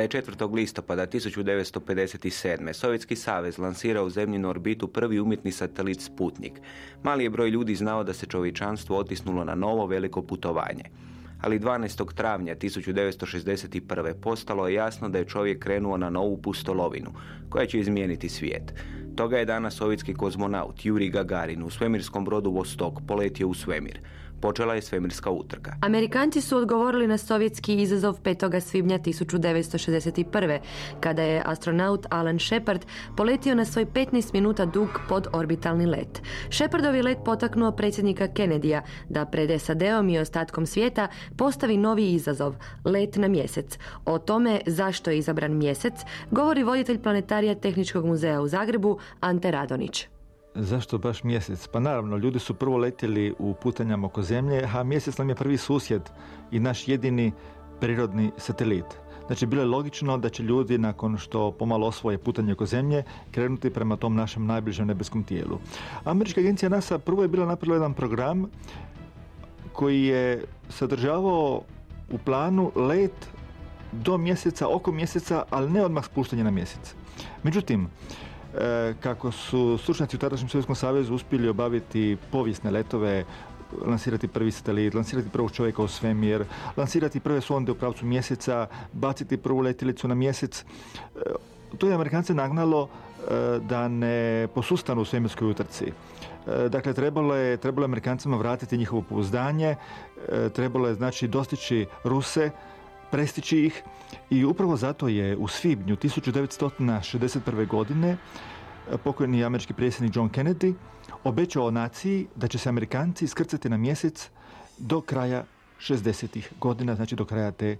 Kada je 4. listopada 1957. Sovjetski savez lansirao u zemljinu orbitu prvi umjetni satelit Sputnik, mali je broj ljudi znao da se čovječanstvo otisnulo na novo veliko putovanje. Ali 12. travnja 1961. postalo je jasno da je čovjek krenuo na novu pustolovinu, koja će izmijeniti svijet. Toga je danas sovjetski kozmonaut Juri Gagarin u svemirskom brodu Vostok poletio u svemir počela je svemirska utrka. Amerikanci su odgovorili na sovjetski izazov 5. svibnja 1961. kada je astronaut Alan Shepard poletio na svoj 15 minuta dug podorbitalni let. Shepardovi let potaknuo predsjednika Kennedyja da pred SAD-om i ostatkom svijeta postavi novi izazov, let na mjesec. O tome zašto je izabran mjesec govori voditelj planetarija Tehničkog muzeja u Zagrebu Ante Radonić. Zašto baš mjesec? Pa naravno, ljudi su prvo letjeli u putanjama oko zemlje, a mjesec nam je prvi susjed i naš jedini prirodni satelit. Znači, bilo je logično da će ljudi, nakon što pomalo osvoje putanje oko zemlje, krenuti prema tom našem najbližem nebeskom tijelu. Američka agencija NASA prvo je bila napravila jedan program koji je sadržavao u planu let do mjeseca, oko mjeseca, ali ne odmah spuštanje na mjesec. Međutim, kako su stručnjaci u tadašnjem Sovjetskom savezu uspjeli obaviti povijesne letove, lansirati prvi satelit, lansirati prvog čovjeka u svemir, lansirati prve sonde u pravcu mjeseca, baciti prvu letilicu na mjesec. E, to je Amerikance nagnalo e, da ne posustanu u svemirskoj utrci. Dakle, trebalo je, trebalo je Amerikancima vratiti njihovo pouzdanje, trebalo je znači dostići Ruse, prestići ih i upravo zato je u svibnju 1961. godine e, pokojni američki predsjednik John Kennedy obećao naciji da će se Amerikanci iskrcati na mjesec do kraja 60. godina, znači do kraja te,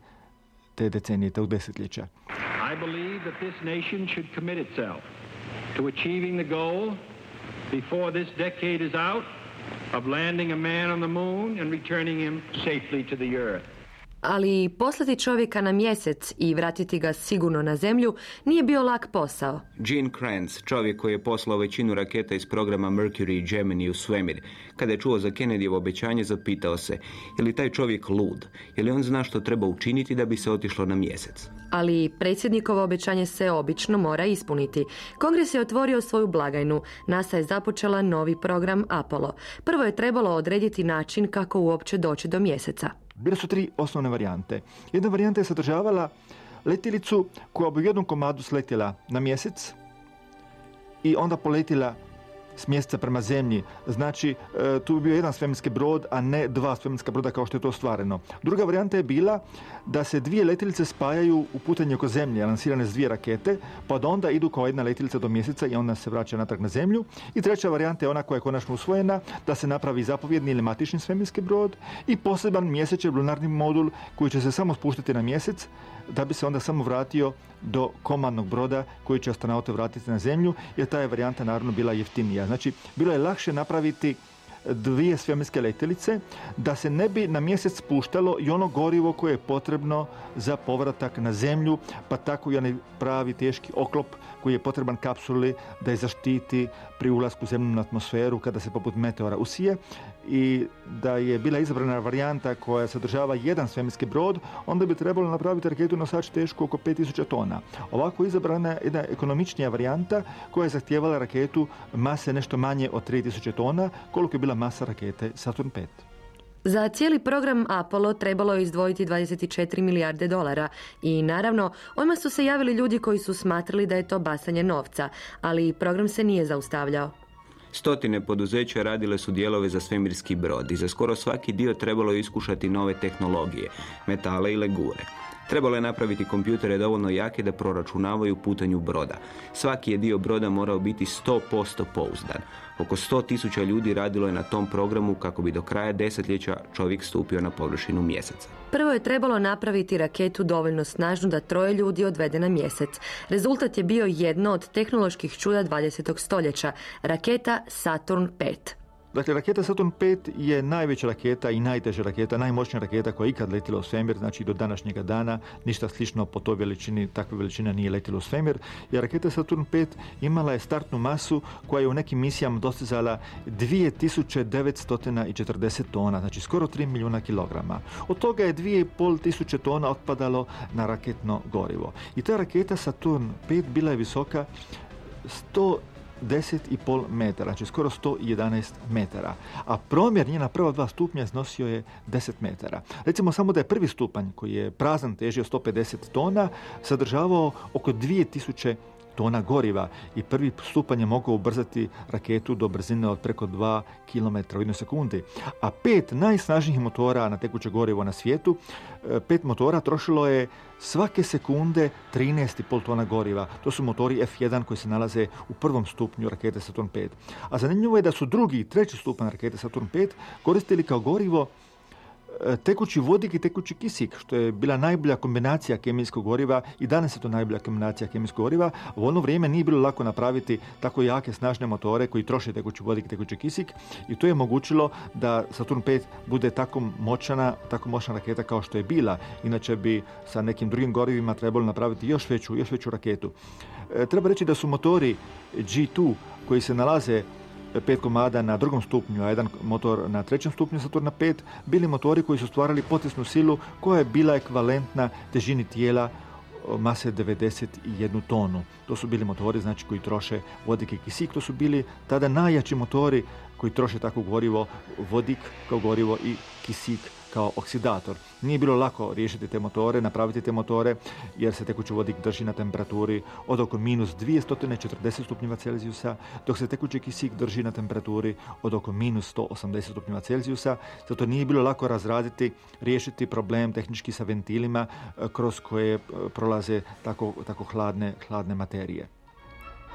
te decenije, tog desetljeća. I believe that this nation should commit itself to achieving the goal before this decade is out of landing a man on the moon and returning him safely to the earth ali poslati čovjeka na mjesec i vratiti ga sigurno na zemlju nije bio lak posao. Gene Kranz, čovjek koji je poslao većinu raketa iz programa Mercury i Gemini u svemir, kada je čuo za Kennedyjevo obećanje, zapitao se, je li taj čovjek lud? Je li on zna što treba učiniti da bi se otišlo na mjesec? Ali predsjednikovo obećanje se obično mora ispuniti. Kongres je otvorio svoju blagajnu. NASA je započela novi program Apollo. Prvo je trebalo odrediti način kako uopće doći do mjeseca. Bile su tri osnovne varijante. Jedna varijanta je sadržavala letjelicu koja bi u jednom komadu sletjela na mjesec i onda poletila s mjeseca prema zemlji. Znači, e, tu bi bio jedan svemirski brod, a ne dva svemirska broda kao što je to ostvareno. Druga varijanta je bila da se dvije letjelice spajaju u putanje oko zemlje, lansirane s dvije rakete, pa da onda idu kao jedna letjelica do mjeseca i onda se vraća natrag na zemlju. I treća varijanta je ona koja je konačno usvojena, da se napravi zapovjedni ili matični svemirski brod i poseban mjesečni lunarni modul koji će se samo spuštati na mjesec, da bi se onda samo vratio do komandnog broda koji će astronaute vratiti na zemlju, jer ta je varijanta naravno bila jeftinija. Znači, bilo je lakše napraviti dvije svemirske letjelice da se ne bi na mjesec spuštalo i ono gorivo koje je potrebno za povratak na zemlju, pa tako i onaj pravi teški oklop koji je potreban kapsuli da je zaštiti pri ulasku u zemljenu atmosferu kada se poput meteora usije i da je bila izabrana varijanta koja sadržava jedan svemirski brod, onda bi trebalo napraviti raketu nosač tešku oko 5000 tona. Ovako izabrana jedna ekonomičnija varijanta koja je zahtijevala raketu mase nešto manje od 3000 tona, koliko je bila masa rakete Saturn 5. Za cijeli program Apollo trebalo je izdvojiti 24 milijarde dolara i naravno, odmah su se javili ljudi koji su smatrali da je to basanje novca, ali program se nije zaustavljao. Stotine poduzeća radile su dijelove za svemirski brod i za skoro svaki dio trebalo je iskušati nove tehnologije, metale i legure. Trebalo je napraviti kompjutere dovoljno jake da proračunavaju putanju broda. Svaki je dio broda morao biti 100% pouzdan. Oko 100 tisuća ljudi radilo je na tom programu kako bi do kraja desetljeća čovjek stupio na površinu mjeseca. Prvo je trebalo napraviti raketu dovoljno snažnu da troje ljudi odvede na mjesec. Rezultat je bio jedno od tehnoloških čuda 20. stoljeća, raketa Saturn 5. Dakle, raketa Saturn 5 je najveća raketa i najteža raketa, najmoćnija raketa koja je ikad letila u svemir, znači do današnjega dana ništa slično po toj veličini, takva veličina nije letila u svemir. Jer raketa Saturn 5 imala je startnu masu koja je u nekim misijama dostizala 2940 tona, znači skoro 3 milijuna kilograma. Od toga je 2,5 tisuće tona otpadalo na raketno gorivo. I ta raketa Saturn 5 bila je visoka 100 10,5 metara, znači skoro 111 metara. A promjer njena prva dva stupnja iznosio je 10 metara. Recimo samo da je prvi stupanj koji je prazan težio 150 tona sadržavao oko 2000 tona goriva i prvi stupanj je mogao ubrzati raketu do brzine od preko 2 km u jednoj sekundi. A pet najsnažnijih motora na tekuće gorivo na svijetu, e, pet motora trošilo je svake sekunde 13,5 tona goriva. To su motori F1 koji se nalaze u prvom stupnju rakete Saturn 5. A zanimljivo je da su drugi i treći stupanj rakete Saturn 5 koristili kao gorivo tekući vodik i tekući kisik, što je bila najbolja kombinacija kemijskog goriva i danas je to najbolja kombinacija kemijskog goriva. U ono vrijeme nije bilo lako napraviti tako jake, snažne motore koji troše tekući vodik i tekući kisik i to je omogućilo da Saturn 5 bude tako moćana, tako moćna raketa kao što je bila. Inače bi sa nekim drugim gorivima trebalo napraviti još veću, još veću raketu. E, treba reći da su motori G2 koji se nalaze pet komada na drugom stupnju, a jedan motor na trećem stupnju Saturna 5, bili motori koji su stvarali potisnu silu koja je bila ekvalentna težini tijela mase 91 tonu. To su bili motori znači, koji troše vodik i kisik. To su bili tada najjači motori koji troše tako gorivo, vodik kao gorivo i kisik kao oksidator. Nije bilo lako riješiti te motore, napraviti te motore, jer se tekući vodik drži na temperaturi od oko minus 240 stupnjeva Celzijusa, dok se tekući kisik drži na temperaturi od oko minus 180 stupnjeva Celzijusa. Zato nije bilo lako razraditi, riješiti problem tehnički sa ventilima eh, kroz koje eh, prolaze tako, tako hladne, hladne materije.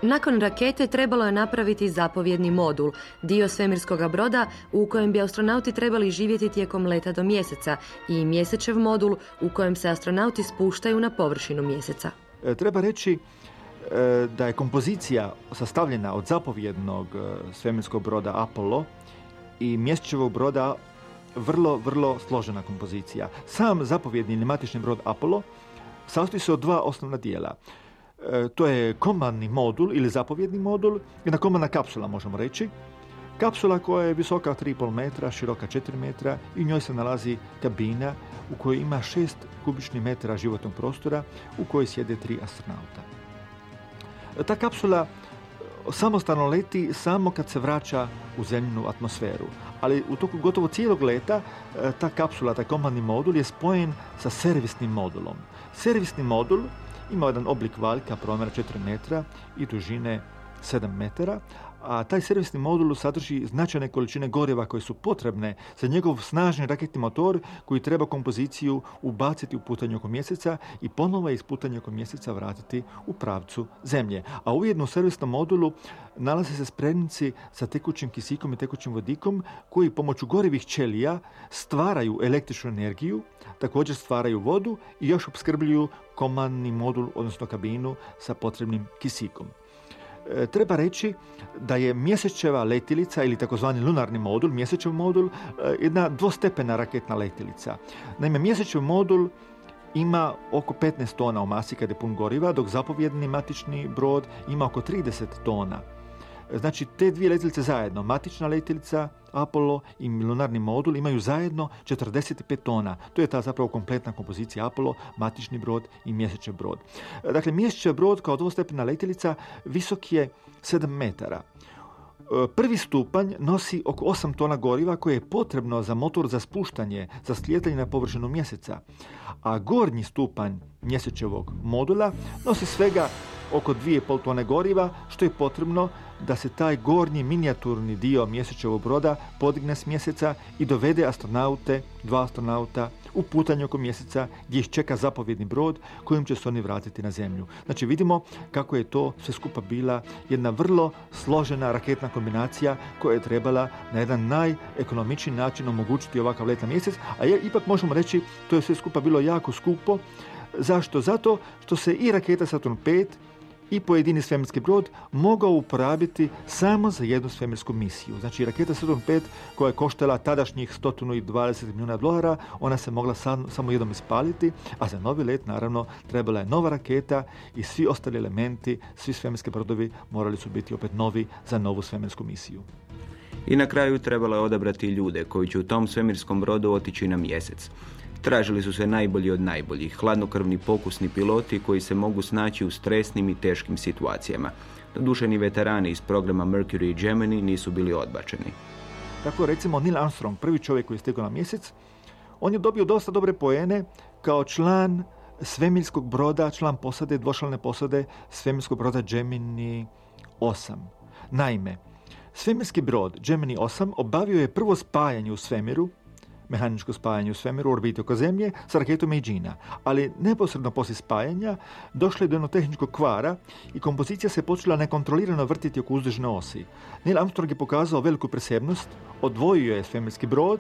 Nakon rakete trebalo je napraviti zapovjedni modul, dio svemirskog broda u kojem bi astronauti trebali živjeti tijekom leta do mjeseca i mjesečev modul u kojem se astronauti spuštaju na površinu mjeseca. E, treba reći e, da je kompozicija sastavljena od zapovjednog e, svemirskog broda Apollo i mjesečevog broda vrlo, vrlo složena kompozicija. Sam zapovjedni ili matični brod Apollo sastoji se od dva osnovna dijela. E, to je komandni modul ili zapovjedni modul, jedna komandna kapsula možemo reći. Kapsula koja je visoka 3,5 metra, široka 4 metra i u njoj se nalazi kabina u kojoj ima 6 kubičnih metara životnog prostora u kojoj sjede tri astronauta. E, ta kapsula e, samostalno leti samo kad se vraća u zemljinu atmosferu. Ali u toku gotovo cijelog leta ta kapsula, taj komandni modul je spojen sa servisnim modulom. Servisni modul ima jedan oblik valjka promjera 4 metra i dužine 7 metara, a taj servisni modul sadrži značajne količine goriva koje su potrebne za njegov snažni raketni motor koji treba kompoziciju ubaciti u putanje oko mjeseca i ponovo iz putanja oko mjeseca vratiti u pravcu zemlje. A ujedno u servisnom modulu nalaze se spremnici sa tekućim kisikom i tekućim vodikom koji pomoću gorivih ćelija stvaraju električnu energiju, također stvaraju vodu i još opskrbljuju komandni modul, odnosno kabinu sa potrebnim kisikom. E, treba reći da je mjesečeva letilica ili takozvani lunarni modul, mjesečev modul, e, jedna dvostepena raketna letilica. Naime, mjesečev modul ima oko 15 tona u masi kada je pun goriva, dok zapovjedni matični brod ima oko 30 tona. Znači, te dvije letilice zajedno, matična letilica, Apollo i lunarni modul imaju zajedno 45 tona. To je ta zapravo kompletna kompozicija Apollo, matični brod i mjesečev brod. Dakle, mjesečev brod kao dvostepena letilica visok je 7 metara. Prvi stupanj nosi oko 8 tona goriva koje je potrebno za motor za spuštanje, za slijetanje na površinu mjeseca. A gornji stupanj mjesečevog modula nosi svega oko 2,5 tone goriva, što je potrebno da se taj gornji minijaturni dio mjesečevog broda podigne s mjeseca i dovede astronaute, dva astronauta, u putanje oko mjeseca gdje ih čeka zapovjedni brod kojim će se oni vratiti na zemlju. Znači vidimo kako je to sve skupa bila jedna vrlo složena raketna kombinacija koja je trebala na jedan najekonomičniji način omogućiti ovakav let na mjesec, a je, ipak možemo reći to je sve skupa bilo jako skupo. Zašto? Zato što se i raketa Saturn 5 i pojedini svemirski brod mogao uporabiti samo za jednu svemirsku misiju. Znači raketa Saturn 5 koja je koštala tadašnjih 120 milijuna dolara, ona se mogla samo jednom ispaliti, a za novi let naravno trebala je nova raketa i svi ostali elementi, svi svemirski brodovi morali su biti opet novi za novu svemirsku misiju. I na kraju trebalo je odabrati ljude koji će u tom svemirskom brodu otići na mjesec. Tražili su se najbolji od najboljih, hladnokrvni pokusni piloti koji se mogu snaći u stresnim i teškim situacijama. Dodušeni veterani iz programa Mercury i Gemini nisu bili odbačeni. Tako recimo Neil Armstrong, prvi čovjek koji je stigao na mjesec, on je dobio dosta dobre poene kao član svemirskog broda, član posade, dvošalne posade svemirskog broda Gemini 8. Naime, svemirski brod Gemini 8 obavio je prvo spajanje u svemiru mehaničko spajanje u svemiru orbiti oko Zemlje sa raketom Međina. Ali neposredno poslije spajanja došlo je do jednog tehničkog kvara i kompozicija se počela nekontrolirano vrtiti oko uzdužne osi. Neil Armstrong je pokazao veliku presebnost, odvojio je svemirski brod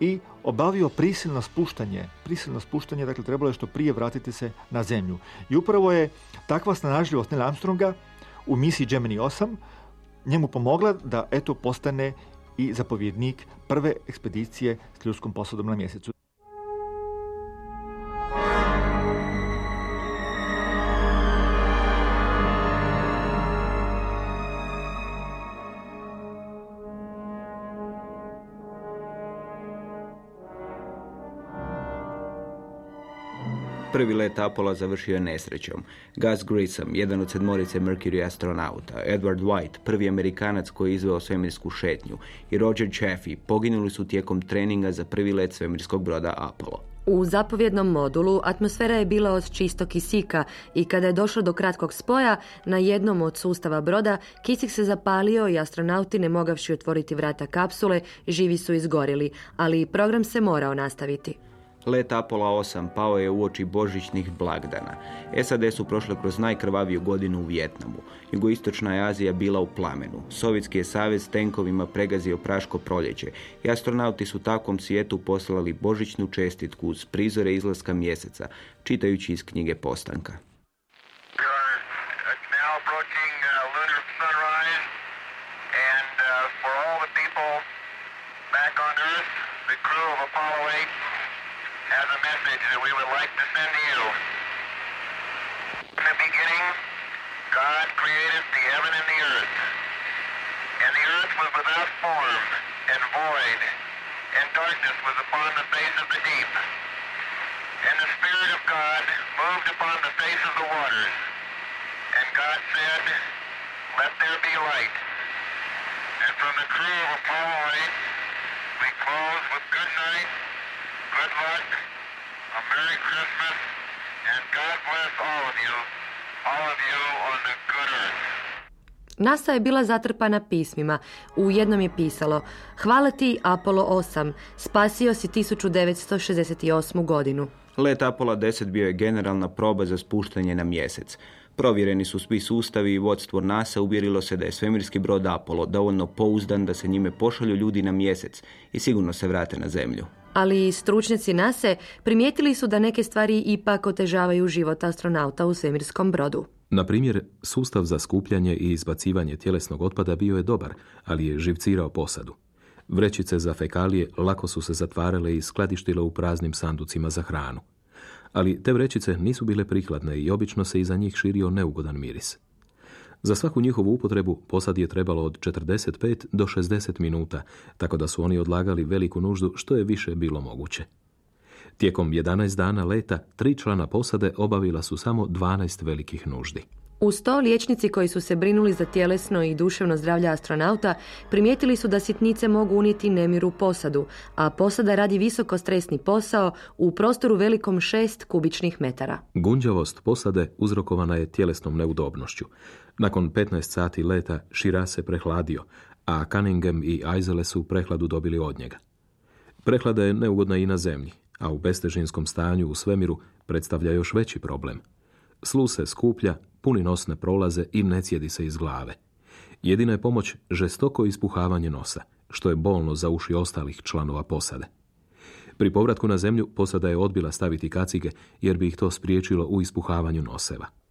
i obavio prisilno spuštanje. Prisilno spuštanje, dakle, trebalo je što prije vratiti se na zemlju. I upravo je takva snalažljivost Neil Armstronga u misiji Gemini 8 njemu pomogla da eto postane i zapovjednik prve ekspedicije s ljudskom posadom na mjesecu. Prvi let Apola završio je nesrećom. Gus Grissom, jedan od sedmorice Mercury astronauta, Edward White, prvi Amerikanac koji je izveo svemirsku šetnju i Roger Chaffee poginuli su tijekom treninga za prvi let svemirskog broda Apollo. U zapovjednom modulu atmosfera je bila od čistog kisika i kada je došlo do kratkog spoja na jednom od sustava broda, kisik se zapalio i astronauti ne mogavši otvoriti vrata kapsule, živi su izgorili, ali program se morao nastaviti. Let Apollo 8 pao je u oči božićnih blagdana. SAD su prošle kroz najkrvaviju godinu u Vjetnamu. Jugoistočna je Azija bila u plamenu. Sovjetski je savez tenkovima pregazio praško proljeće i astronauti su takvom svijetu poslali božićnu čestitku uz prizore izlaska mjeseca, čitajući iz knjige Postanka. Message that we would like to send to you. In the beginning, God created the heaven and the earth. And the earth was without form and void, and darkness was upon the face of the deep. And the Spirit of God moved upon the face of the waters. And God said, Let there be light. And from the crew of Apollo 8, we close with good night, good luck, a Merry Christmas, and God bless all of you, all of you on the good earth. NASA je bila zatrpana pismima. U jednom je pisalo Hvala ti Apollo 8, spasio si 1968. godinu. Let Apollo 10 bio je generalna proba za spuštanje na mjesec. Provjereni su svi sustavi i vodstvo NASA uvjerilo se da je svemirski brod Apollo dovoljno pouzdan da se njime pošalju ljudi na mjesec i sigurno se vrate na zemlju ali stručnjaci NASA primijetili su da neke stvari ipak otežavaju život astronauta u svemirskom brodu. Na primjer, sustav za skupljanje i izbacivanje tjelesnog otpada bio je dobar, ali je živcirao posadu. Vrećice za fekalije lako su se zatvarale i skladištile u praznim sanducima za hranu. Ali te vrećice nisu bile prikladne i obično se iza njih širio neugodan miris. Za svaku njihovu upotrebu posad je trebalo od 45 do 60 minuta, tako da su oni odlagali veliku nuždu što je više bilo moguće. Tijekom 11 dana leta, tri člana posade obavila su samo 12 velikih nuždi. Uz to liječnici koji su se brinuli za tjelesno i duševno zdravlje astronauta primijetili su da sitnice mogu unijeti nemiru posadu, a posada radi visoko stresni posao u prostoru velikom 6 kubičnih metara. Gunđavost posade uzrokovana je tjelesnom neudobnošću. Nakon 15 sati leta Šira se prehladio, a Cunningham i Aizele su prehladu dobili od njega. Prehlada je neugodna i na zemlji, a u bestežinskom stanju u svemiru predstavlja još veći problem. Slu se skuplja, puni nosne prolaze i ne cijedi se iz glave. Jedina je pomoć žestoko ispuhavanje nosa, što je bolno za uši ostalih članova posade. Pri povratku na zemlju posada je odbila staviti kacige jer bi ih to spriječilo u ispuhavanju noseva.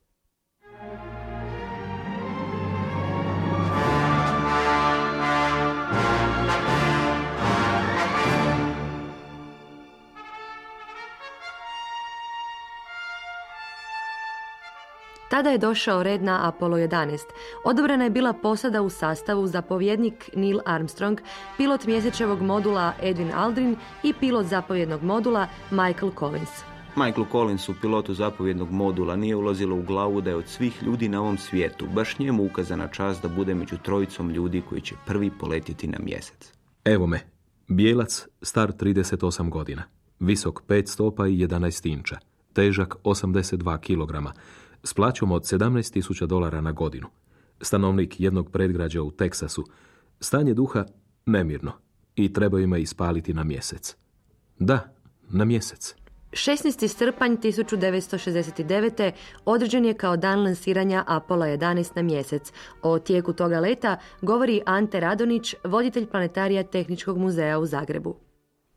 Tada je došao red na Apollo 11. Odobrena je bila posada u sastavu zapovjednik Neil Armstrong, pilot mjesečevog modula Edwin Aldrin i pilot zapovjednog modula Michael Collins. Michael Collinsu, pilotu zapovjednog modula, nije ulazilo u glavu da je od svih ljudi na ovom svijetu baš njemu ukazana čast da bude među trojicom ljudi koji će prvi poletiti na mjesec. Evo me, bijelac, star 38 godina, visok 5 stopa i 11 inča, težak 82 kilograma, s plaćom od 17.000 dolara na godinu. Stanovnik jednog predgrađa u Teksasu. Stanje duha nemirno i treba ima ispaliti na mjesec. Da, na mjesec. 16. srpanj 1969. određen je kao dan lansiranja Apollo 11 na mjesec. O tijeku toga leta govori Ante Radonić, voditelj planetarija Tehničkog muzeja u Zagrebu.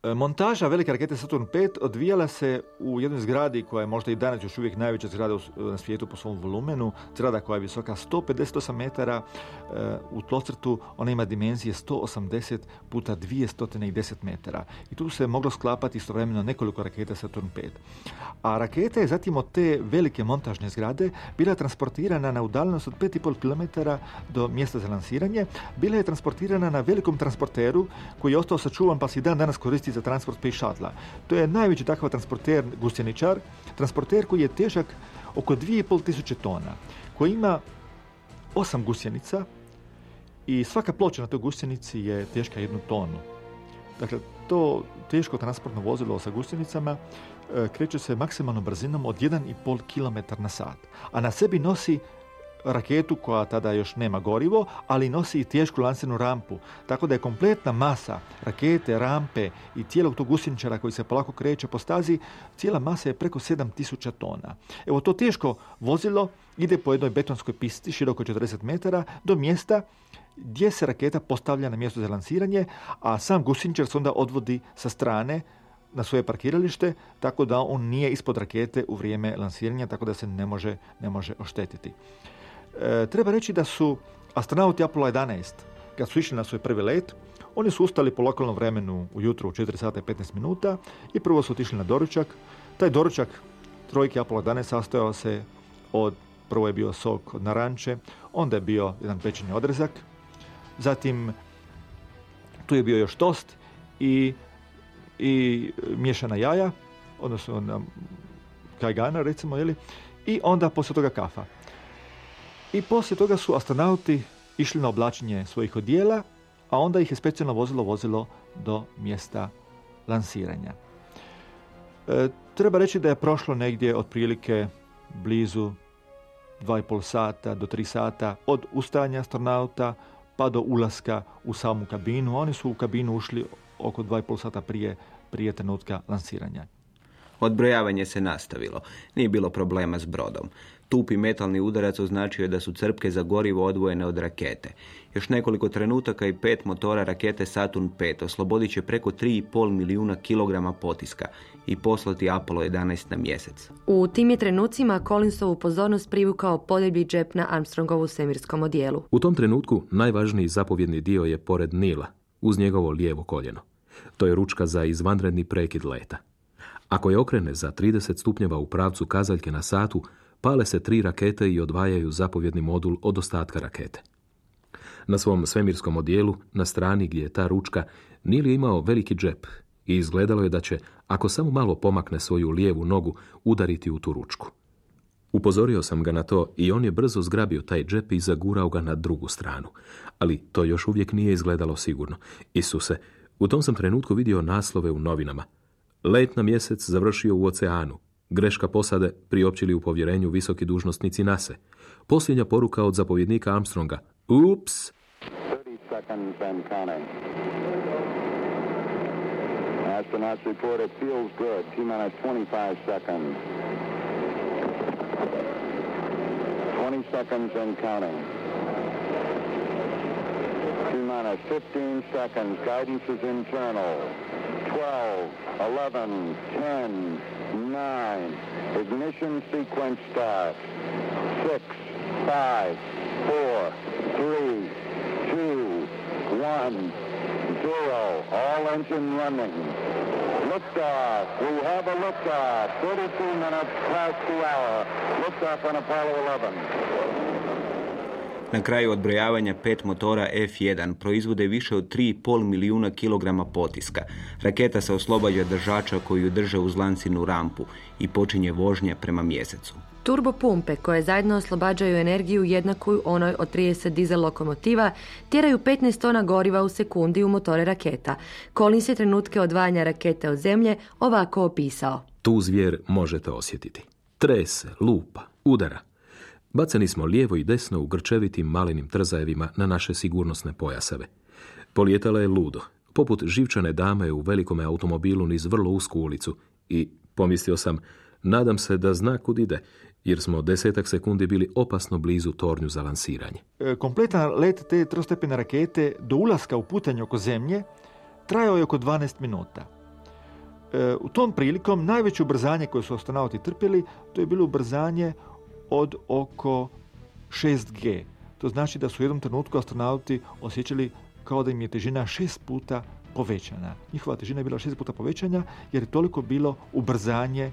E, montaža velike rakete Saturn 5 odvijala se u jednoj zgradi koja je možda i danas još uvijek najveća zgrada na svijetu po svom volumenu. Zgrada koja je visoka 158 metara e, u tlocrtu, ona ima dimenzije 180 puta 210 metara. I tu se moglo sklapati istovremeno nekoliko raketa Saturn 5. A raketa je zatim od te velike montažne zgrade bila transportirana na udaljenost od 5,5 km do mjesta za lansiranje. Bila je transportirana na velikom transporteru koji je ostao sačuvan pa se i dan danas koristi za transport Space Shuttle. To je najveći takav transporter gusjeničar, transporter koji je težak oko 2500 tona, koji ima osam gusjenica i svaka ploča na toj gusjenici je teška jednu tonu. Dakle, to teško transportno vozilo sa gusjenicama e, kreće se maksimalnom brzinom od 1,5 km na sat, a na sebi nosi raketu koja tada još nema gorivo, ali nosi i tešku lansirnu rampu. Tako da je kompletna masa rakete, rampe i cijelog tog gusjeničara koji se polako kreće po stazi, cijela masa je preko 7000 tona. Evo to teško vozilo ide po jednoj betonskoj pisti široko 40 metara do mjesta gdje se raketa postavlja na mjesto za lansiranje, a sam gusjeničar se onda odvodi sa strane na svoje parkiralište, tako da on nije ispod rakete u vrijeme lansiranja, tako da se ne može, ne može oštetiti. E, treba reći da su astronauti Apollo 11, kad su išli na svoj prvi let, oni su ustali po lokalnom vremenu ujutro u 4 sata i 15 minuta i prvo su otišli na doručak. Taj doručak trojke Apollo 11 sastojao se od, prvo je bio sok od naranče, onda je bio jedan pečeni odrezak, zatim tu je bio još tost i, i miješana jaja, odnosno kajgana recimo, jeli? i onda poslije toga kafa. I poslije toga su astronauti išli na oblačenje svojih odijela, a onda ih je specijalno vozilo vozilo do mjesta lansiranja. E, treba reći da je prošlo negdje otprilike blizu 2,5 sata do 3 sata od ustajanja astronauta pa do ulaska u samu kabinu. Oni su u kabinu ušli oko 2,5 sata prije, prije trenutka lansiranja. Odbrojavanje se nastavilo. Nije bilo problema s brodom. Tupi metalni udarac označio je da su crpke za gorivo odvojene od rakete. Još nekoliko trenutaka i pet motora rakete Saturn 5 oslobodit će preko 3,5 milijuna kilograma potiska i poslati Apollo 11 na mjesec. U tim je trenucima Collinsovu pozornost privukao podljebi džep na Armstrongovu svemirskom odijelu. U tom trenutku najvažniji zapovjedni dio je pored Nila, uz njegovo lijevo koljeno. To je ručka za izvanredni prekid leta. Ako je okrene za 30 stupnjeva u pravcu kazaljke na satu, pale se tri rakete i odvajaju zapovjedni modul od ostatka rakete. Na svom svemirskom odijelu, na strani gdje je ta ručka, Nil je imao veliki džep i izgledalo je da će, ako samo malo pomakne svoju lijevu nogu, udariti u tu ručku. Upozorio sam ga na to i on je brzo zgrabio taj džep i zagurao ga na drugu stranu. Ali to još uvijek nije izgledalo sigurno. Isuse, u tom sam trenutku vidio naslove u novinama. Let na mjesec završio u oceanu. Greška posade priopćili u povjerenju visoki dužnosnici nase. Posljednja poruka od zapovjednika Armstronga. Ups! Astronauts feels good. T minus 25 seconds. 20 seconds and counting. T minus 15 seconds. Guidance is internal. 12, 11, 10, 9. Ignition sequence start. 6, 5, 4, 3, 2, 1, 0. All engine running. Liftoff. We have a liftoff. 32 minutes past the hour. Liftoff on Apollo 11. Na kraju odbrojavanja pet motora F-1 proizvode više od 3,5 milijuna kilograma potiska. Raketa se oslobađa držača koji ju drže uz lancinu rampu i počinje vožnja prema mjesecu. Turbopumpe koje zajedno oslobađaju energiju jednaku onoj od 30 dizel lokomotiva tjeraju 15 tona goriva u sekundi u motore raketa. Collins je trenutke odvajanja rakete od zemlje ovako opisao. Tu zvijer možete osjetiti. Trese, lupa, udara. Baceni smo lijevo i desno u grčevitim malenim trzajevima na naše sigurnosne pojasave. Polijetala je ludo, poput živčane dame u velikome automobilu niz vrlo usku ulicu i, pomislio sam, nadam se da zna kud ide, jer smo desetak sekundi bili opasno blizu tornju za lansiranje. E, kompletan let te trostepene rakete do ulaska u putanje oko zemlje trajao je oko 12 minuta. E, u tom prilikom najveće ubrzanje koje su astronauti trpjeli, to je bilo ubrzanje od oko 6G. To znači da su u jednom trenutku astronauti osjećali kao da im je težina šest puta povećana. Njihova težina je bila šest puta povećanja jer je toliko bilo ubrzanje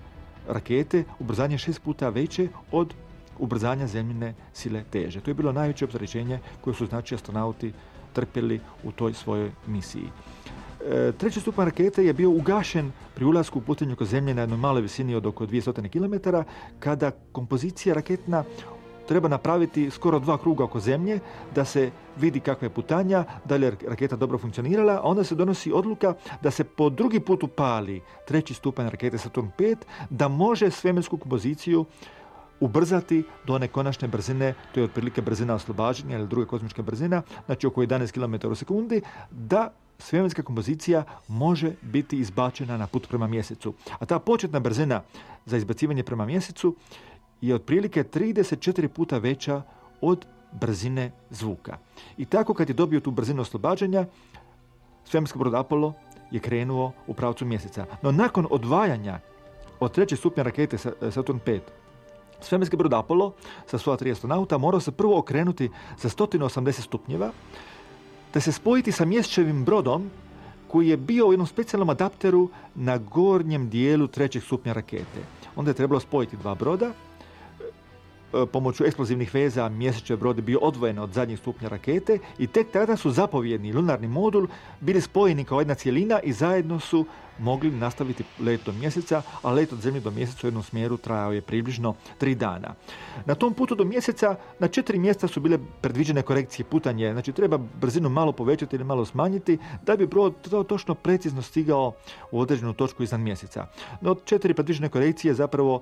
rakete ubrzanje šest puta veće od ubrzanja zemljine sile teže. To je bilo najveće opterećenje koje su znači astronauti trpjeli u toj svojoj misiji. E, treći stupan rakete je bio ugašen pri ulasku u putanju oko zemlje na jednoj maloj visini od oko 200 km, kada kompozicija raketna treba napraviti skoro dva kruga oko zemlje da se vidi kakva je putanja, da li je raketa dobro funkcionirala, a onda se donosi odluka da se po drugi put upali treći stupanj rakete Saturn 5, da može svemirsku kompoziciju ubrzati do one konačne brzine, to je otprilike brzina oslobađanja ili druga kozmička brzina, znači oko 11 km u sekundi, da svemirska kompozicija može biti izbačena na put prema mjesecu. A ta početna brzina za izbacivanje prema mjesecu je otprilike 34 puta veća od brzine zvuka. I tako kad je dobio tu brzinu oslobađanja, svemirski brod Apollo je krenuo u pravcu mjeseca. No nakon odvajanja od treće stupnja rakete Saturn 5, svemirski brod Apollo sa svoja tri astronauta morao se prvo okrenuti za 180 stupnjeva, te se spojiti sa mjesečevim brodom koji je bio u jednom specijalnom adapteru na gornjem dijelu trećeg stupnja rakete. Onda je trebalo spojiti dva broda pomoću eksplozivnih veza mjesečev brod bio odvojen od zadnjih stupnja rakete i tek tada su zapovjedni lunarni modul bili spojeni kao jedna cijelina i zajedno su mogli nastaviti let do mjeseca, a let od zemlje do mjeseca u jednom smjeru trajao je približno tri dana. Na tom putu do mjeseca na četiri mjesta su bile predviđene korekcije putanje, znači treba brzinu malo povećati ili malo smanjiti da bi brod to točno precizno stigao u određenu točku iznad mjeseca. No četiri predviđene korekcije zapravo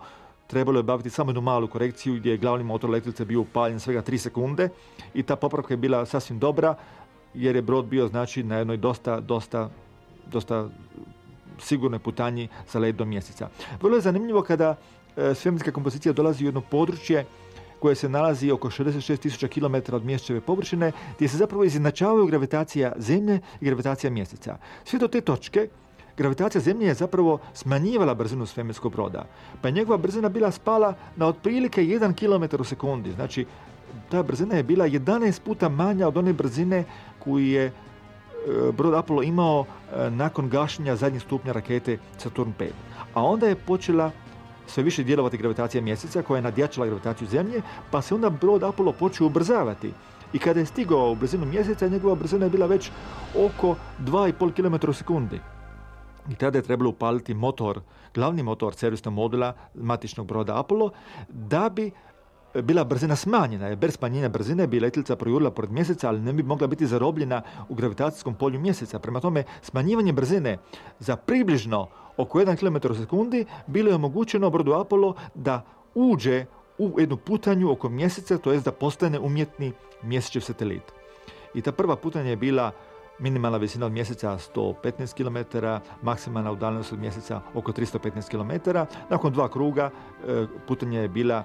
trebalo je obaviti samo jednu malu korekciju gdje je glavni motor letjelice bio upaljen svega 3 sekunde i ta popravka je bila sasvim dobra jer je brod bio znači na jednoj dosta, dosta, dosta sigurnoj putanji za let do mjeseca. Vrlo je zanimljivo kada e, svemirska kompozicija dolazi u jedno područje koje se nalazi oko 66.000 km od mjesečeve površine, gdje se zapravo izjednačavaju gravitacija Zemlje i gravitacija mjeseca. Sve do te točke gravitacija Zemlje je zapravo smanjivala brzinu svemirskog broda. Pa je njegova brzina bila spala na otprilike 1 km u sekundi. Znači, ta brzina je bila 11 puta manja od one brzine koju je e, brod Apollo imao e, nakon gašenja zadnjih stupnja rakete Saturn 5. A onda je počela sve više djelovati gravitacija mjeseca koja je nadjačala gravitaciju Zemlje, pa se onda brod Apollo počeo ubrzavati. I kada je stigao u brzinu mjeseca, njegova brzina je bila već oko 2,5 km u sekundi. I tada je trebalo upaliti motor, glavni motor servisnog modula matičnog broda Apollo, da bi bila brzina smanjena, jer bez smanjenja brzine bi letilica projurila pored mjeseca, ali ne bi mogla biti zarobljena u gravitacijskom polju mjeseca. Prema tome, smanjivanje brzine za približno oko 1 km sekundi bilo je omogućeno brodu Apollo da uđe u jednu putanju oko mjeseca, to jest da postane umjetni mjesečev satelit. I ta prva putanja je bila minimalna visina od mjeseca 115 km, maksimalna udaljenost od mjeseca oko 315 km. Nakon dva kruga e, putanja je bila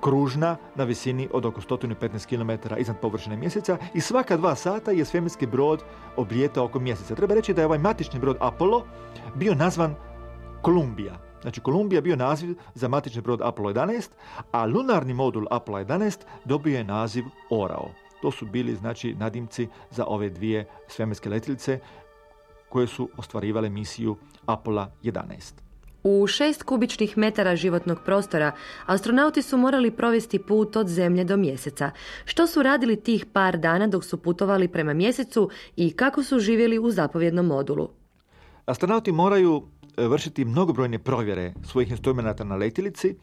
kružna na visini od oko 115 km iznad površine mjeseca i svaka dva sata je svemirski brod oblijetao oko mjeseca. Treba reći da je ovaj matični brod Apollo bio nazvan Kolumbija. Znači, Kolumbija bio naziv za matični brod Apollo 11, a lunarni modul Apollo 11 dobio je naziv Orao. To su bili, znači, nadimci za ove dvije svemirske letilice koje su ostvarivale misiju Apollo 11. U šest kubičnih metara životnog prostora astronauti su morali provesti put od Zemlje do mjeseca. Što su radili tih par dana dok su putovali prema mjesecu i kako su živjeli u zapovjednom modulu? Astronauti moraju e, vršiti mnogobrojne provjere svojih instrumenta na letilici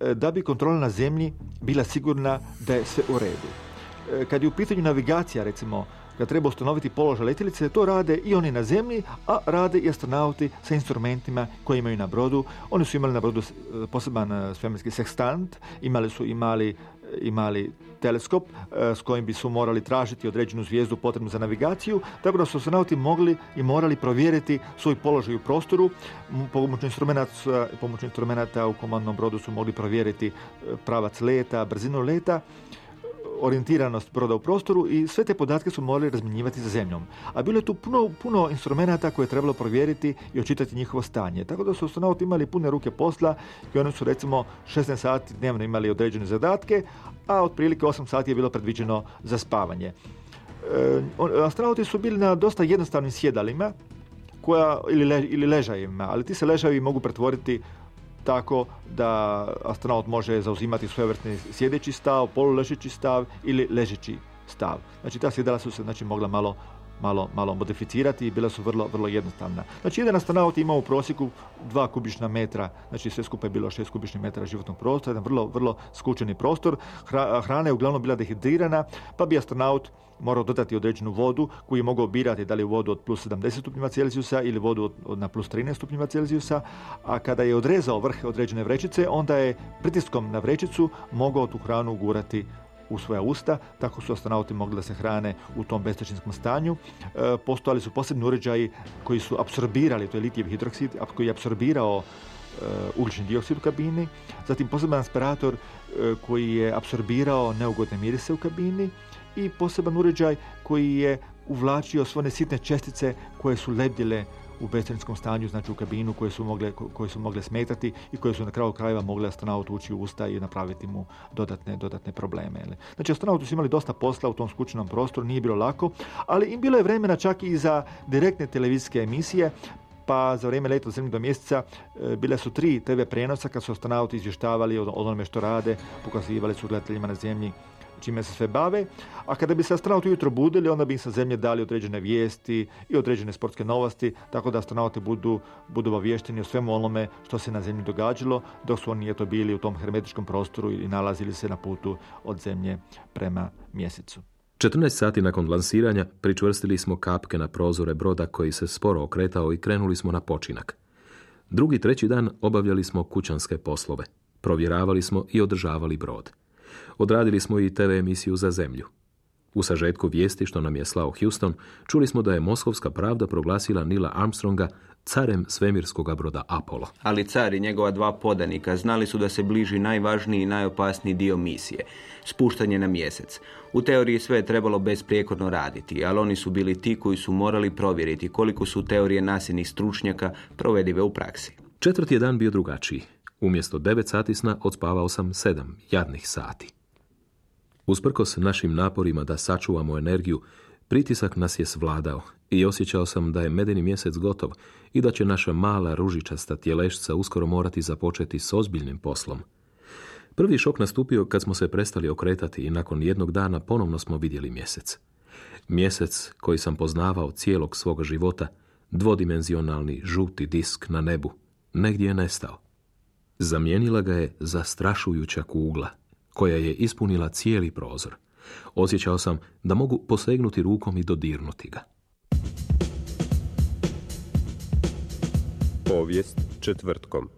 e, da bi kontrola na zemlji bila sigurna da je sve u redu. E, kad je u pitanju navigacija, recimo, kad treba ustanoviti položaj letjelice, to rade i oni na zemlji, a rade i astronauti sa instrumentima koje imaju na brodu. Oni su imali na brodu e, poseban e, svemirski sekstant, imali su imali imali teleskop s kojim bi su morali tražiti određenu zvijezdu potrebnu za navigaciju, tako da su astronauti mogli i morali provjeriti svoj položaj u prostoru. Pomoću instrumenta, pomoću instrumenta u komandnom brodu su mogli provjeriti pravac leta, brzinu leta orijentiranost broda u prostoru i sve te podatke su morali razmjenjivati za zemljom. A bilo je tu puno, puno instrumenta koje je trebalo provjeriti i očitati njihovo stanje. Tako da su astronauti imali pune ruke posla i oni su recimo 16 sati dnevno imali određene zadatke, a otprilike 8 sati je bilo predviđeno za spavanje. E, astronauti su bili na dosta jednostavnim sjedalima koja, ili, ili ležajima, ali ti se ležajevi mogu pretvoriti tako da astronaut može zauzimati svojevrsni sjedeći stav, poluležeći stav ili ležeći stav. Znači ta sjedala su se znači, mogla malo malo, malo modificirati i bila su vrlo, vrlo jednostavna. Znači, jedan astronaut ima u prosjeku dva kubična metra, znači sve skupa je bilo šest kubičnih metara životnog prostora, jedan vrlo, vrlo skučeni prostor. Hrana je uglavnom bila dehidrirana, pa bi astronaut morao dodati određenu vodu koju je mogao birati da li vodu od plus 70 stupnjeva Celzijusa ili vodu od, na plus 13 stupnjeva Celzijusa, a kada je odrezao vrh određene vrećice, onda je pritiskom na vrećicu mogao tu hranu ugurati u svoja usta, tako su astronauti mogli da se hrane u tom bestečinskom stanju. E, postojali su posebni uređaji koji su apsorbirali, to je litijev hidroksid, koji je apsorbirao e, ugljični dioksid u kabini, zatim poseban aspirator e, koji je apsorbirao neugodne mirise u kabini i poseban uređaj koji je uvlačio sve one sitne čestice koje su lebdjele u bescarinskom stanju, znači u kabinu koje su, mogle, koje su mogle smetati i koje su na kraju krajeva mogle astronaut ući u usta i napraviti mu dodatne, dodatne probleme. Znači astronauti su imali dosta posla u tom skučenom prostoru, nije bilo lako, ali im bilo je vremena čak i za direktne televizijske emisije, pa za vrijeme leta od zemlje do mjeseca e, bile su tri TV prenosa kad su astronauti izvještavali o onome što rade, pokazivali su gledateljima na zemlji čime se sve bave, a kada bi se astronauti ujutro budili, onda bi im sa zemlje dali određene vijesti i određene sportske novosti, tako da astronauti budu, budu obavješteni o svemu onome što se na zemlji događalo, dok su oni eto bili u tom hermetičkom prostoru i nalazili se na putu od zemlje prema mjesecu. 14 sati nakon lansiranja pričvrstili smo kapke na prozore broda koji se sporo okretao i krenuli smo na počinak. Drugi, treći dan obavljali smo kućanske poslove. Provjeravali smo i održavali brod. Odradili smo i TV emisiju za zemlju. U sažetku vijesti što nam je slao Houston, čuli smo da je Moskovska pravda proglasila Nila Armstronga carem svemirskog broda Apollo. Ali car i njegova dva podanika znali su da se bliži najvažniji i najopasniji dio misije, spuštanje na mjesec. U teoriji sve je trebalo besprijekorno raditi, ali oni su bili ti koji su morali provjeriti koliko su teorije nasilnih stručnjaka provedive u praksi. Četvrti je dan bio drugačiji. Umjesto devet sati sna odspavao sam sedam jadnih sati. Usprkos našim naporima da sačuvamo energiju, pritisak nas je svladao i osjećao sam da je medeni mjesec gotov i da će naša mala ružičasta tjelešca uskoro morati započeti s ozbiljnim poslom. Prvi šok nastupio kad smo se prestali okretati i nakon jednog dana ponovno smo vidjeli mjesec. Mjesec koji sam poznavao cijelog svog života Dvodimenzionalni žuti disk na nebu negdje je nestao. Zamijenila ga je zastrašujuća kugla, koja je ispunila cijeli prozor. Osjećao sam da mogu posegnuti rukom i dodirnuti ga. Povijest četvrtkom.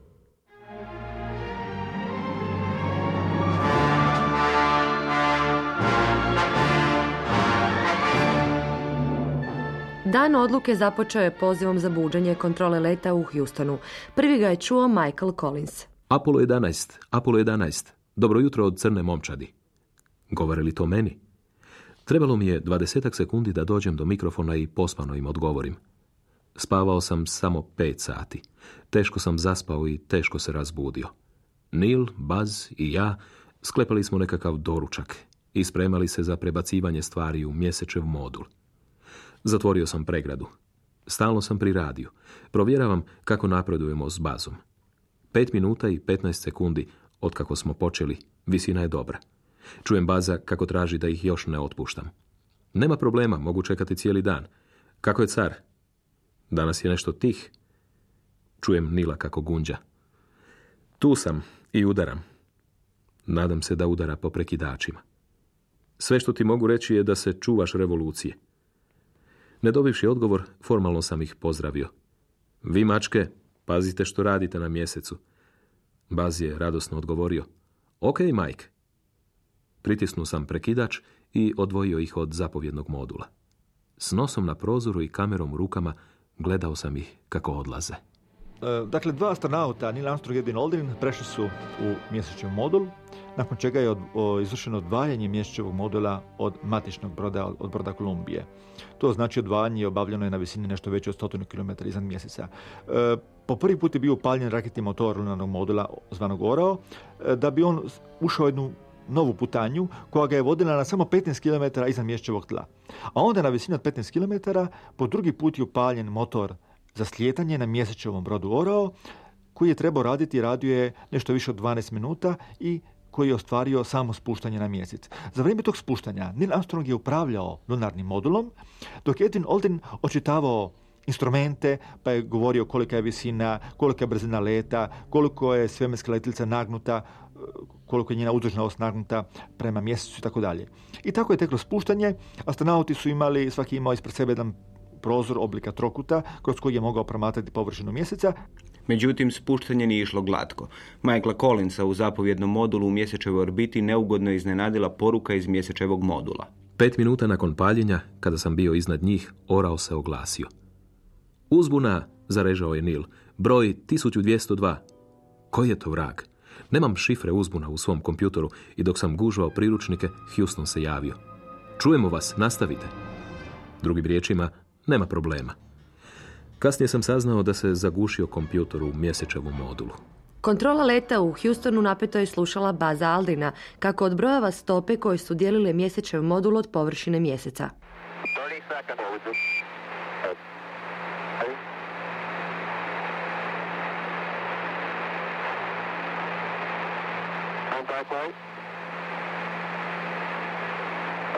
Dan odluke započeo je pozivom za buđenje kontrole leta u Houstonu. Prvi ga je čuo Michael Collins. Apollo 11, Apollo 11, dobro jutro od crne momčadi. Govore li to meni? Trebalo mi je dvadesetak sekundi da dođem do mikrofona i pospano im odgovorim. Spavao sam samo pet sati. Teško sam zaspao i teško se razbudio. Neil, Buzz i ja sklepali smo nekakav doručak i spremali se za prebacivanje stvari u mjesečev modul. Zatvorio sam pregradu. Stalno sam pri radiju. Provjeravam kako napredujemo s bazom. Pet minuta i 15 sekundi od kako smo počeli, visina je dobra. Čujem baza kako traži da ih još ne otpuštam. Nema problema, mogu čekati cijeli dan. Kako je car? Danas je nešto tih. Čujem Nila kako gunđa. Tu sam i udaram. Nadam se da udara po prekidačima. Sve što ti mogu reći je da se čuvaš revolucije. Ne dobivši odgovor, formalno sam ih pozdravio. Vi, mačke, pazite što radite na mjesecu. Baz je radosno odgovorio. Ok, Mike. Pritisnuo sam prekidač i odvojio ih od zapovjednog modula. S nosom na prozoru i kamerom u rukama gledao sam ih kako odlaze. E, dakle, dva astronauta, Neil Armstrong i Edwin Aldrin, prešli su u mjesečev modul, nakon čega je od, izvršeno odvajanje mjesečevog modula od matičnog broda, od broda Kolumbije. To znači odvajanje obavljeno je na visini nešto veće od 100 km iznad mjeseca. E, po prvi put je bio upaljen raketni motor lunarnog modula zvanog Orao, e, da bi on ušao jednu novu putanju koja ga je vodila na samo 15 km iznad mjesečevog tla. A onda na visini od 15 km po drugi put je upaljen motor za slijetanje na mjesečevom brodu Orao, koji je trebao raditi, radio je nešto više od 12 minuta i koji je ostvario samo spuštanje na mjesec. Za vrijeme tog spuštanja Neil Armstrong je upravljao lunarnim modulom, dok Edwin Aldrin očitavao instrumente, pa je govorio kolika je visina, kolika je brzina leta, koliko je svemirska letilica nagnuta, koliko je njena uzdužna os nagnuta prema mjesecu i tako dalje. I tako je teklo spuštanje. Astronauti su imali, svaki imao ispred sebe jedan prozor oblika trokuta kroz koji je mogao promatrati površinu mjeseca. Međutim, spuštanje nije išlo glatko. Michaela Collinsa u zapovjednom modulu u mjesečevoj orbiti neugodno iznenadila poruka iz mjesečevog modula. Pet minuta nakon paljenja, kada sam bio iznad njih, orao se oglasio. Uzbuna, zarežao je Nil, broj 1202. Koji je to vrag? Nemam šifre uzbuna u svom kompjutoru i dok sam gužvao priručnike, Houston se javio. Čujemo vas, nastavite. Drugim riječima, nema problema. Kasnije sam saznao da se zagušio kompjutor u mjesečevom modulu. Kontrola leta u Houstonu napeto je slušala baza Aldrina, kako odbrojava stope koje su dijelile mjesečev modul od površine mjeseca.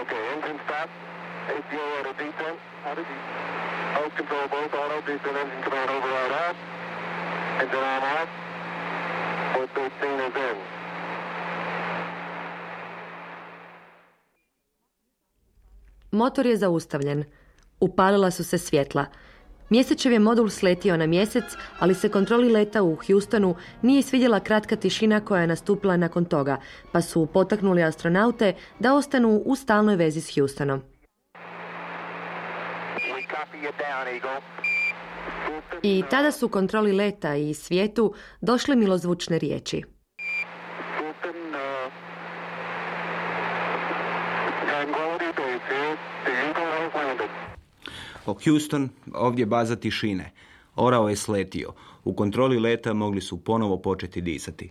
Okay, engine stop. APO auto detent. Auto control both auto engine command override. Engine on off. Port 13 is in. Motor je zaustavljen. Upalila su se svjetla. Mjesečev je modul sletio na mjesec, ali se kontroli leta u Houstonu nije svidjela kratka tišina koja je nastupila nakon toga, pa su potaknuli astronaute da ostanu u stalnoj vezi s Houstonom. I tada su kontroli leta i svijetu došle milozvučne riječi. O Houston, ovdje baza tišine. Orao je sletio. U kontroli leta mogli su ponovo početi disati.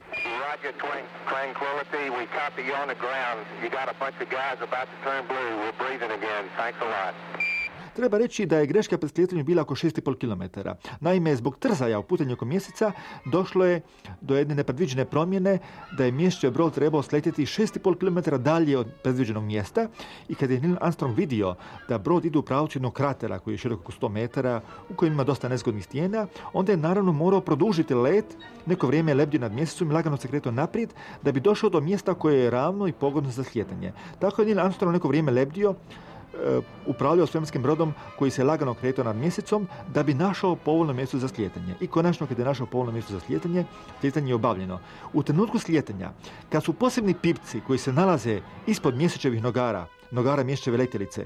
Treba reći da je greška pri slijetanju bila oko 6,5 km. Naime, zbog trzaja u putanju oko mjeseca došlo je do jedne nepredviđene promjene da je mješće brod trebao sletjeti 6,5 km dalje od predviđenog mjesta i kad je Neil Armstrong vidio da brod ide u pravcu jednog kratera koji je širok oko 100 metara, u kojem ima dosta nezgodnih stijena, onda je naravno morao produžiti let, neko vrijeme je lebdio nad mjesecom i lagano se kretao naprijed da bi došao do mjesta koje je ravno i pogodno za slijetanje. Tako je Neil Armstrong neko vrijeme lebdio, upravljao svemirskim brodom koji se lagano kretao nad mjesecom da bi našao povoljno mjesto za slijetanje. I konačno kad je našao povoljno mjesto za slijetanje, slijetanje je obavljeno. U trenutku slijetanja, kad su posebni pipci koji se nalaze ispod mjesečevih nogara, nogara mjesečeve letjelice,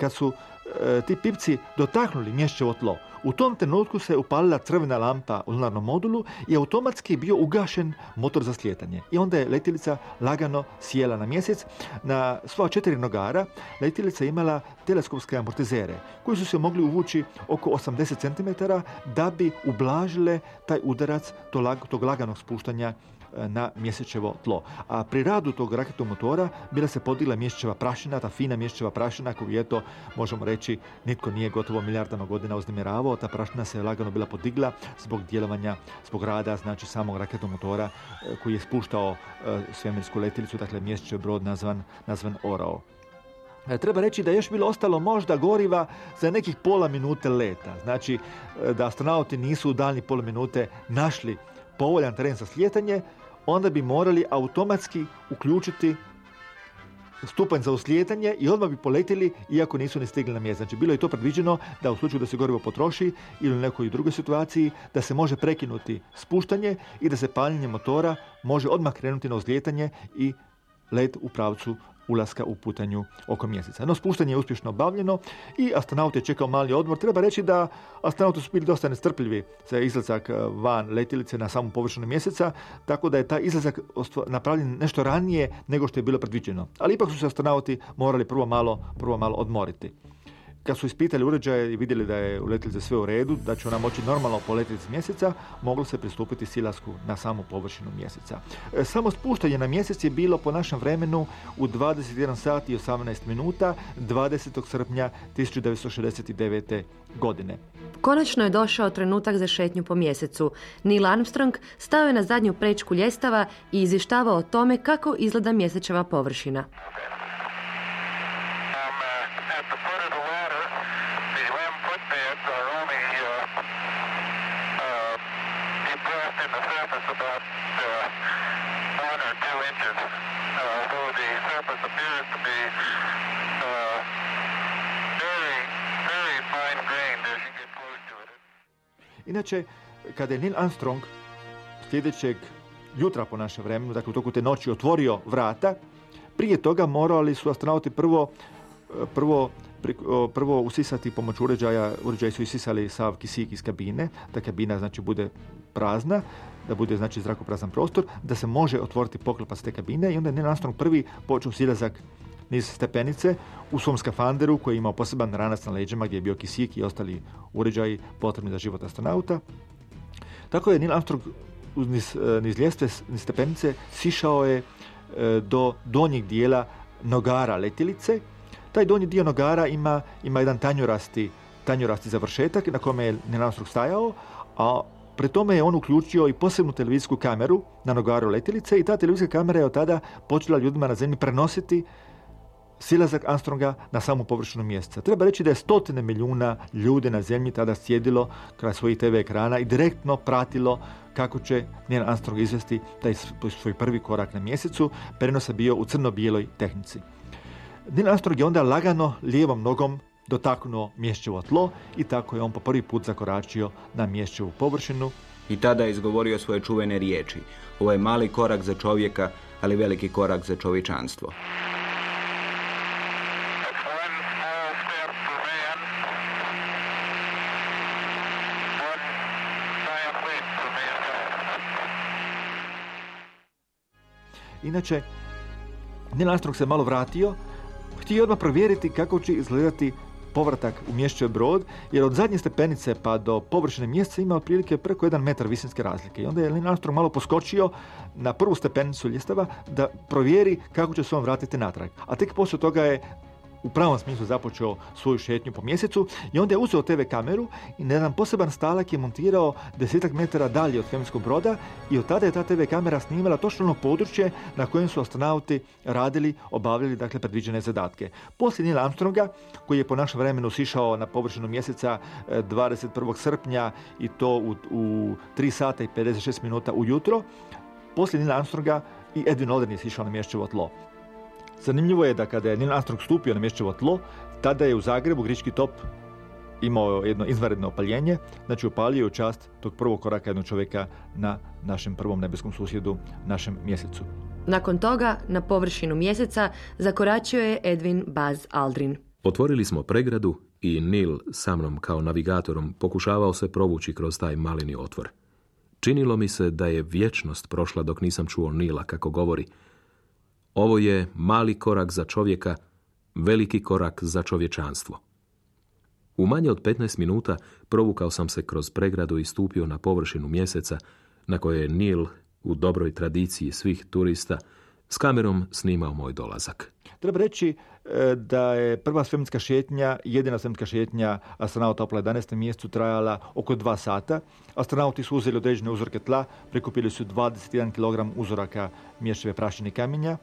kad su e, ti pipci dotaknuli mješćevo tlo, u tom trenutku se upalila crvena lampa u lunarnom modulu i automatski bio ugašen motor za slijetanje. I onda je letjelica lagano sjela na mjesec. Na sva četiri nogara letjelica imala teleskopske amortizere koji su se mogli uvući oko 80 cm da bi ublažile taj udarac tog laganog spuštanja na mjesečevo tlo. A pri radu tog raketnog motora bila se podigla mjesečeva prašina, ta fina mjesečeva prašina koju to možemo reći, nitko nije gotovo milijardama godina uznemiravao. Ta prašina se lagano bila podigla zbog djelovanja, zbog rada, znači samog raketnog motora e, koji je spuštao e, svemirsku letilicu, dakle mjesečev brod nazvan, nazvan Orao. E, treba reći da je još bilo ostalo možda goriva za nekih pola minute leta. Znači da astronauti nisu u daljnjih pola minute našli povoljan teren za slijetanje, onda bi morali automatski uključiti stupanj za uslijetanje i odmah bi poletjeli iako nisu ni stigli na mjesto. Znači bilo je to predviđeno da u slučaju da se gorivo potroši ili u nekoj drugoj situaciji da se može prekinuti spuštanje i da se paljenje motora može odmah krenuti na uzlijetanje i let u pravcu ulaska u putanju oko mjeseca. No, spuštanje je uspješno obavljeno i astronaut je čekao mali odmor. Treba reći da astronauti su bili dosta nestrpljivi za izlazak eh, van letilice na samu površinu mjeseca, tako da je taj izlazak napravljen nešto ranije nego što je bilo predviđeno. Ali ipak su se astronauti morali prvo malo, prvo malo odmoriti. Kad su ispitali uređaje i vidjeli da je za sve u redu, da će ona moći normalno poletiti s mjeseca, moglo se pristupiti silasku na samu površinu mjeseca. E, samo spuštanje na mjesec je bilo po našem vremenu u 21 sat i 18 minuta 20. srpnja 1969. godine. Konačno je došao trenutak za šetnju po mjesecu. Neil Armstrong stao je na zadnju prečku ljestava i izvještavao o tome kako izgleda mjesečeva površina. Inače, kada je Neil Armstrong sljedećeg jutra po našem vremenu, dakle u toku te noći otvorio vrata, prije toga morali su astronauti prvo, prvo, prvo usisati pomoć uređaja, uređaji su isisali sav kisik iz kabine, da kabina znači bude prazna, da bude znači zrakoprazan prostor, da se može otvoriti poklopac te kabine i onda je Neil Armstrong prvi počeo silazak niz stepenice u svom skafanderu koji je imao poseban ranac na leđima gdje je bio kisik i ostali uređaji potrebni za život astronauta. Tako je Neil Armstrong niz, e, niz ljestve, niz stepenice sišao je e, do donjeg dijela nogara letjelice. Taj donji dio nogara ima, ima jedan tanjurasti, tanjurasti završetak na kome je Neil Armstrong stajao, a Pre tome je on uključio i posebnu televizijsku kameru na nogaru letjelice i ta televizijska kamera je od tada počela ljudima na zemlji prenositi silazak Armstronga na samu površinu mjeseca. Treba reći da je stotine milijuna ljudi na zemlji tada sjedilo kraj svojih TV ekrana i direktno pratilo kako će Neil Armstrong izvesti taj svoj prvi korak na mjesecu. Prenos je bio u crno-bijeloj tehnici. Neil Armstrong je onda lagano lijevom nogom dotaknuo mješćevo tlo i tako je on po prvi put zakoračio na mješćevu površinu. I tada je izgovorio svoje čuvene riječi. Ovo je mali korak za čovjeka, ali veliki korak za čovječanstvo. Inače, Neil Armstrong se malo vratio, htio odmah provjeriti kako će izgledati povratak u mješćoj brod, jer od zadnje stepenice pa do površine mjeseca ima otprilike preko jedan metar visinske razlike. I onda je Neil Armstrong malo poskočio na prvu stepenicu ljestava da provjeri kako će se on vratiti natrag. A tek poslije toga je u pravom smislu započeo svoju šetnju po mjesecu i onda je uzeo TV kameru i na jedan poseban stalak je montirao desetak metara dalje od svemirskog broda i od tada je ta TV kamera snimala točno ono područje na kojem su astronauti radili, obavljali dakle predviđene zadatke. Poslije Neil Armstronga, koji je po našem vremenu sišao na površinu mjeseca 21. E, srpnja i to u, u 3 sata i 56 minuta ujutro, poslije Neil Armstronga i Edwin Aldrin je sišao na mješćevo tlo. Zanimljivo je da kada je Neil Armstrong stupio na mješćevo tlo, tada je u Zagrebu grički top imao jedno izvanredno opaljenje, znači upalio je u čast tog prvog koraka jednog čovjeka na našem prvom nebeskom susjedu, našem mjesecu. Nakon toga, na površinu mjeseca, zakoračio je Edwin Buzz Aldrin. Otvorili smo pregradu i Nil sa mnom kao navigatorom pokušavao se provući kroz taj malini otvor. Činilo mi se da je vječnost prošla dok nisam čuo Nila kako govori. Ovo je mali korak za čovjeka, veliki korak za čovječanstvo. U manje od 15 minuta provukao sam se kroz pregradu i stupio na površinu mjeseca, na kojoj je Nil, u dobroj tradiciji svih turista, s kamerom snimao moj dolazak. Treba reći e, da je prva svemirska šetnja, jedina svemirska šetnja astronauta Apollo 11. mjesecu trajala oko dva sata. Astronauti su uzeli određene uzorke tla, prikupili su 21 kg uzoraka mješave prašine kamenja,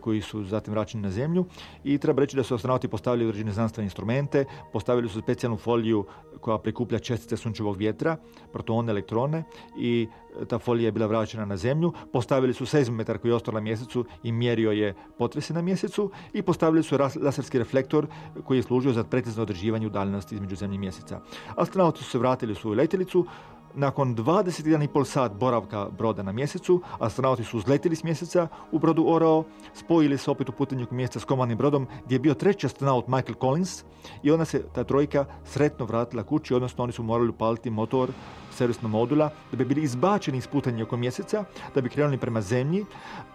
koji su zatim vraćeni na zemlju i treba reći da su astronauti postavili određene znanstvene instrumente, postavili su specijalnu foliju koja prikuplja čestice sunčevog vjetra, protone, elektrone i ta folija je bila vraćena na zemlju, postavili su seizmometar koji je ostao na mjesecu i mjerio je potrese na mjesecu i postavili su laserski reflektor koji je služio za precizno određivanje udaljenosti između zemlje i mjeseca. Astronauti su se vratili u svoju letjelicu, nakon 21,5 sat boravka broda na mjesecu, astronauti su uzletili s mjeseca u brodu Orao, spojili se opet u putanju mjeseca s komandnim brodom gdje je bio treći astronaut Michael Collins i onda se ta trojka sretno vratila kući, odnosno oni su morali upaliti motor servisnog modula da bi bili izbačeni iz putanja oko mjeseca, da bi krenuli prema zemlji,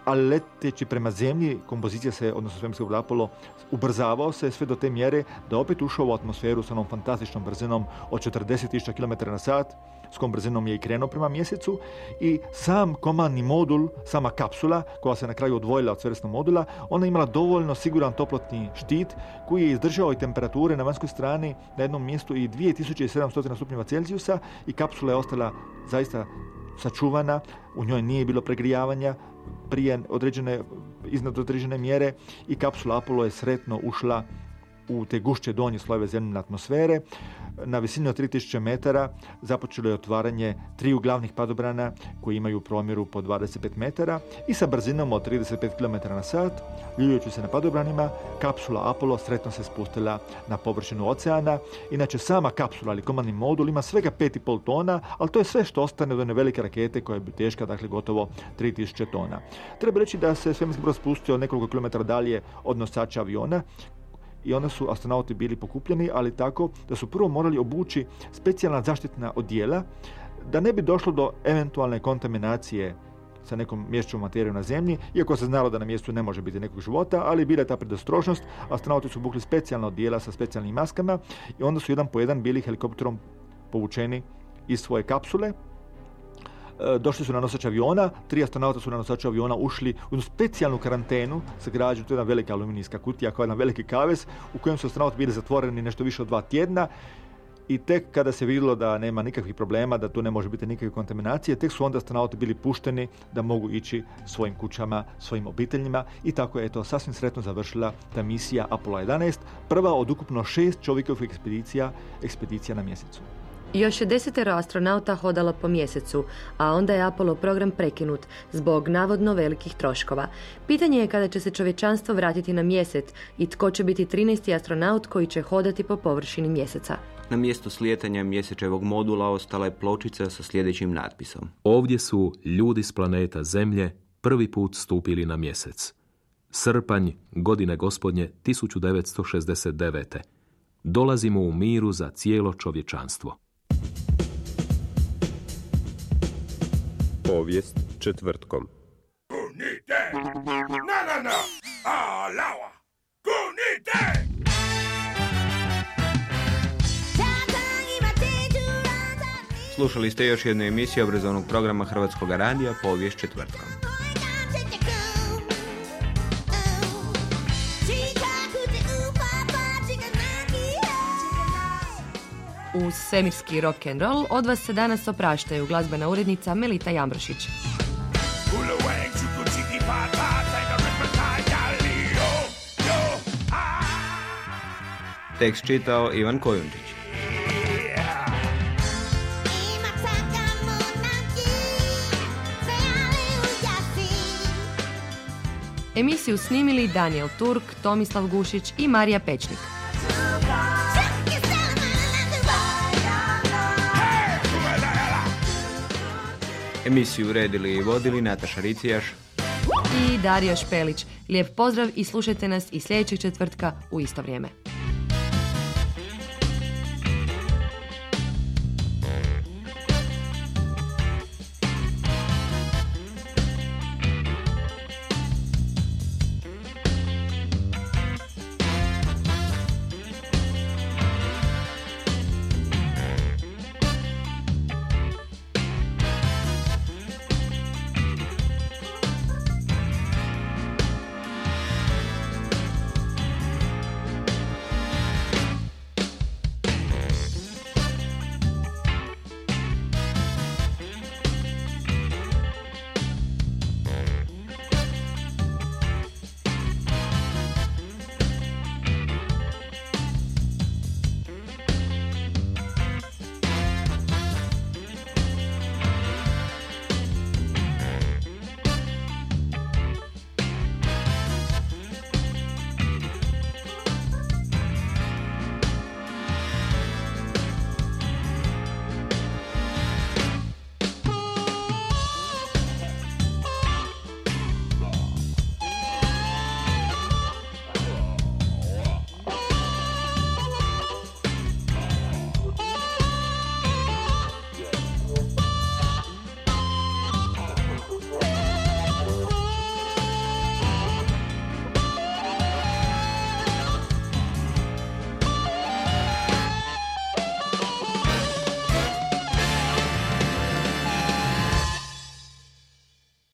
ali leteći prema zemlji kompozicija se, odnosno svemirskog Apollo, ubrzavao se sve do te mjere da opet ušao u atmosferu sa onom fantastičnom brzinom od 40.000 km na sat, s brzinom je i krenuo prema mjesecu i sam komandni modul, sama kapsula koja se na kraju odvojila od svjersnog modula, ona je imala dovoljno siguran toplotni štit koji je izdržao i temperature na vanjskoj strani na jednom mjestu i 2700 stupnjeva Celzijusa i kapsula je ostala zaista sačuvana, u njoj nije bilo pregrijavanja prije određene, iznad određene mjere i kapsula Apollo je sretno ušla u te gušće donje slojeve zemljene atmosfere. Na visini od 3000 metara započelo je otvaranje triju glavnih padobrana koji imaju promjeru po 25 metara i sa brzinom od 35 km na sat, ljujući se na padobranima, kapsula Apollo sretno se spustila na površinu oceana. Inače, sama kapsula ili komandni modul ima svega 5,5 tona, ali to je sve što ostane od one velike rakete koja je teška, dakle, gotovo 3000 tona. Treba reći da se svemirski brod spustio nekoliko kilometara dalje od nosača aviona i onda su astronauti bili pokupljeni, ali tako da su prvo morali obući specijalna zaštitna odjela da ne bi došlo do eventualne kontaminacije sa nekom mješćom materijom na zemlji, iako se znalo da na mjestu ne može biti nekog života, ali bila je ta predostrošnost, astronauti su bukli specijalna odjela sa specijalnim maskama i onda su jedan po jedan bili helikopterom povučeni iz svoje kapsule došli su na nosač aviona, tri astronauta su na nosaču aviona ušli u specijalnu karantenu sa građu, to je jedna velika aluminijska kutija kao jedan veliki kavez u kojem su astronauti bili zatvoreni nešto više od dva tjedna i tek kada se vidjelo da nema nikakvih problema, da tu ne može biti nikakve kontaminacije, tek su onda astronauti bili pušteni da mogu ići svojim kućama, svojim obiteljima i tako je to sasvim sretno završila ta misija Apollo 11, prva od ukupno šest čovjekovih ekspedicija, ekspedicija na mjesecu. Još je desetero astronauta hodalo po mjesecu, a onda je Apollo program prekinut zbog navodno velikih troškova. Pitanje je kada će se čovječanstvo vratiti na mjesec i tko će biti 13. astronaut koji će hodati po površini mjeseca. Na mjestu slijetanja mjesečevog modula ostala je pločica sa sljedećim natpisom. Ovdje su ljudi s planeta Zemlje prvi put stupili na mjesec. Srpanj, godine gospodnje 1969. Dolazimo u miru za cijelo čovječanstvo. Povijest četvrtkom. Slušali ste još jednu emisiju obrazovnog programa Hrvatskog radija Povijest četvrtkom. Uz svemirski rock and roll od vas se danas opraštaju glazbena urednica Melita Jambrošić. Tekst čitao Ivan Kojundžić. Emisiju snimili Daniel Turk, Tomislav Gušić i Marija Pečnik. Emisiju uredili i vodili Nataša Ricijaš, i Dario Špelić. Lijep pozdrav i slušajte nas i sljedećeg četvrtka u isto vrijeme.